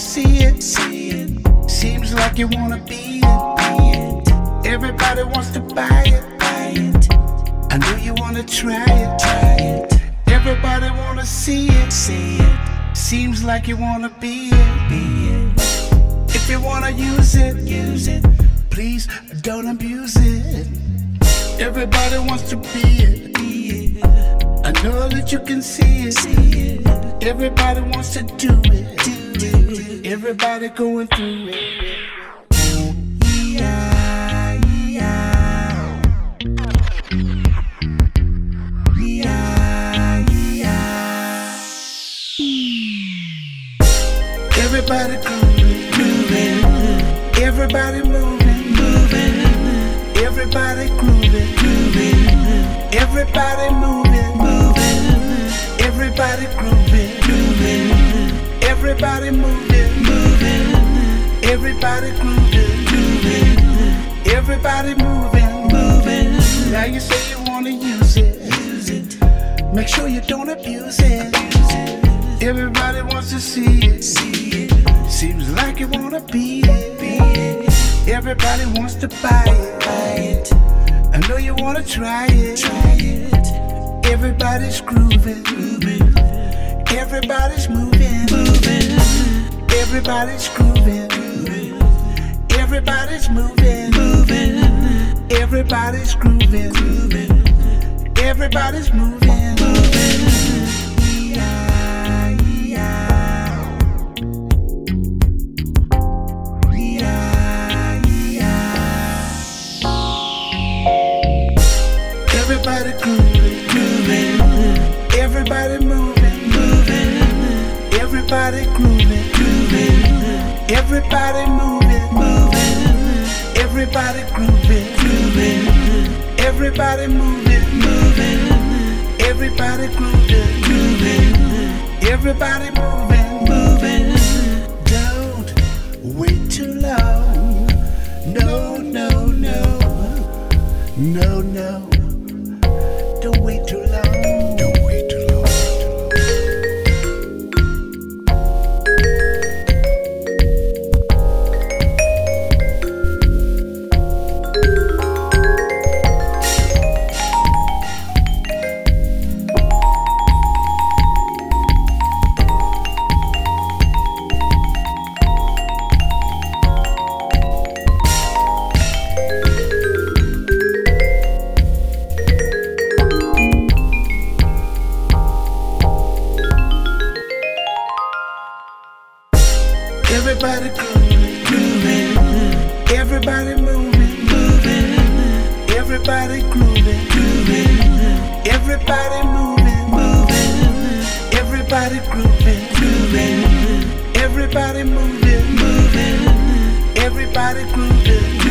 see it. See it, Seems like you wanna be it. be it, Everybody wants to buy it. buy it, I know you wanna try it. try it, Everybody wanna see it. see it, Seems like you wanna be it. be it, If you wanna use it, use it, please don't abuse it. Everybody wants to be it. be it, I know that you can see it. see it, Everybody wants to do it. Everybody going through it. Yeah, yeah. Yeah. Everybody grooving, Moving, everybody moving, moving, everybody grooving, moving, everybody moving, moving, everybody grooving, moving, everybody moving, moving, everybody grooving, moving, everybody moving. moving. Now you say you wanna use it, Use it, make sure you don't abuse it. Everybody wants to see it, see it, seems like you wanna be it. be it, Everybody wants to buy it. buy it, I know you wanna try it. try it, Everybody's grooving, moving, everybody's moving, moving, everybody's grooving, everybody's moving, moving, everybody's grooving, moving, everybody's moving. moving. Yeah, yeah. Yeah, yeah. Everybody grooving, Moving, everybody moving, everybody grooving, moving, everybody moving, moving, everybody grooving, moving, everybody moving, moving, everybody grooving, moving, everybody moving. moving. Don't wait too long. No, no, no. No, no. Everybody grooving, grooving. Everybody moving, moving. Everybody grooving, grooving. Everybody moving, moving. Everybody grooving, grooving. Everybody moving, moving. Everybody grooving.